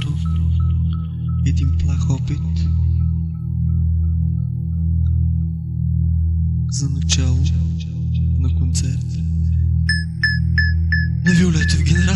просто един плах опит за начало на концерт на Виолета в генерал.